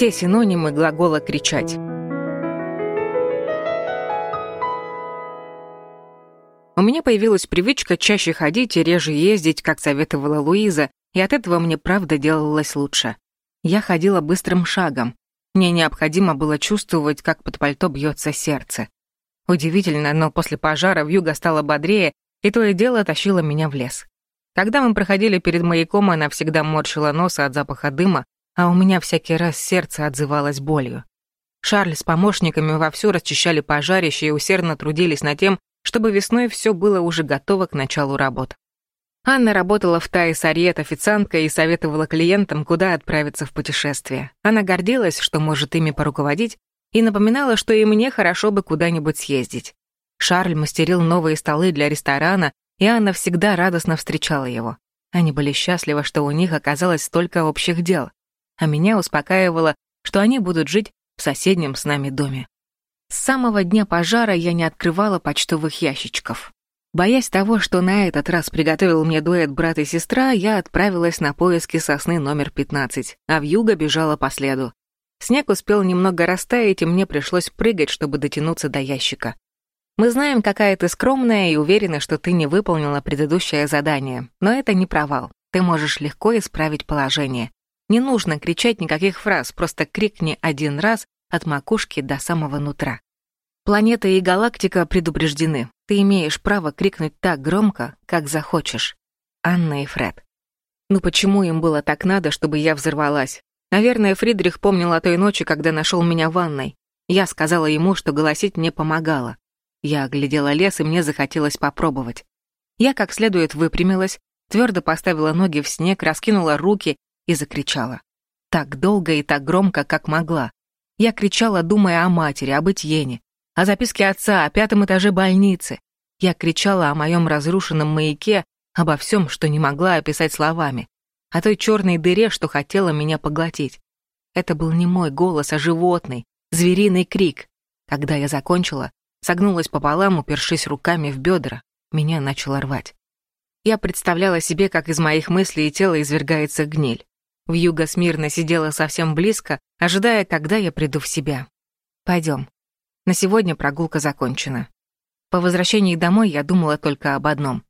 Все синонимы глагола «кричать». У меня появилась привычка чаще ходить и реже ездить, как советовала Луиза, и от этого мне правда делалось лучше. Я ходила быстрым шагом. Мне необходимо было чувствовать, как под пальто бьется сердце. Удивительно, но после пожара вьюга стала бодрее, и то и дело тащило меня в лес. Когда мы проходили перед маяком, она всегда морщила нос от запаха дыма, а у меня всякий раз сердце отзывалось болью. Шарль с помощниками вовсю расчищали пожарище и усердно трудились над тем, чтобы весной все было уже готово к началу работ. Анна работала в Тае Сарьет официанткой и советовала клиентам, куда отправиться в путешествие. Она гордилась, что может ими поруководить, и напоминала, что и мне хорошо бы куда-нибудь съездить. Шарль мастерил новые столы для ресторана, и Анна всегда радостно встречала его. Они были счастливы, что у них оказалось столько общих дел, а меня успокаивало, что они будут жить в соседнем с нами доме. С самого дня пожара я не открывала почтовых ящичков. Боясь того, что на этот раз приготовил мне дуэт брат и сестра, я отправилась на поиски сосны номер 15, а вьюга бежала по следу. Снег успел немного растаять, и мне пришлось прыгать, чтобы дотянуться до ящика. Мы знаем, какая ты скромная и уверена, что ты не выполнила предыдущее задание, но это не провал. Ты можешь легко исправить положение. Не нужно кричать никаких фраз, просто крикни один раз от макушки до самого нутра. Планета и галактика предупреждены. Ты имеешь право крикнуть так громко, как захочешь. Анна и Фред. Ну почему им было так надо, чтобы я взорвалась? Наверное, Фридрих помнил о той ночи, когда нашел меня в ванной. Я сказала ему, что голосить мне помогало. Я оглядела лес, и мне захотелось попробовать. Я как следует выпрямилась, твердо поставила ноги в снег, раскинула руки и закричала. Так долго и так громко, как могла. Я кричала, думая о матери, об Этьене, о записке отца, о пятом этаже больницы. Я кричала о моем разрушенном маяке, обо всем, что не могла описать словами, о той черной дыре, что хотела меня поглотить. Это был не мой голос, а животный, звериный крик. Когда я закончила, согнулась пополам, упершись руками в бедра, меня начало рвать. Я представляла себе, как из моих мыслей и тела извергается гниль. Вьюга смирно сидела совсем близко, ожидая, когда я приду в себя. Пойдем, на сегодня прогулка закончена. По возвращении домой я думала только об одном.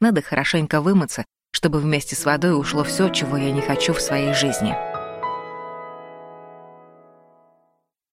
Надо хорошенько вымыться, чтобы вместе с водой ушло все, чего я не хочу в своей жизни.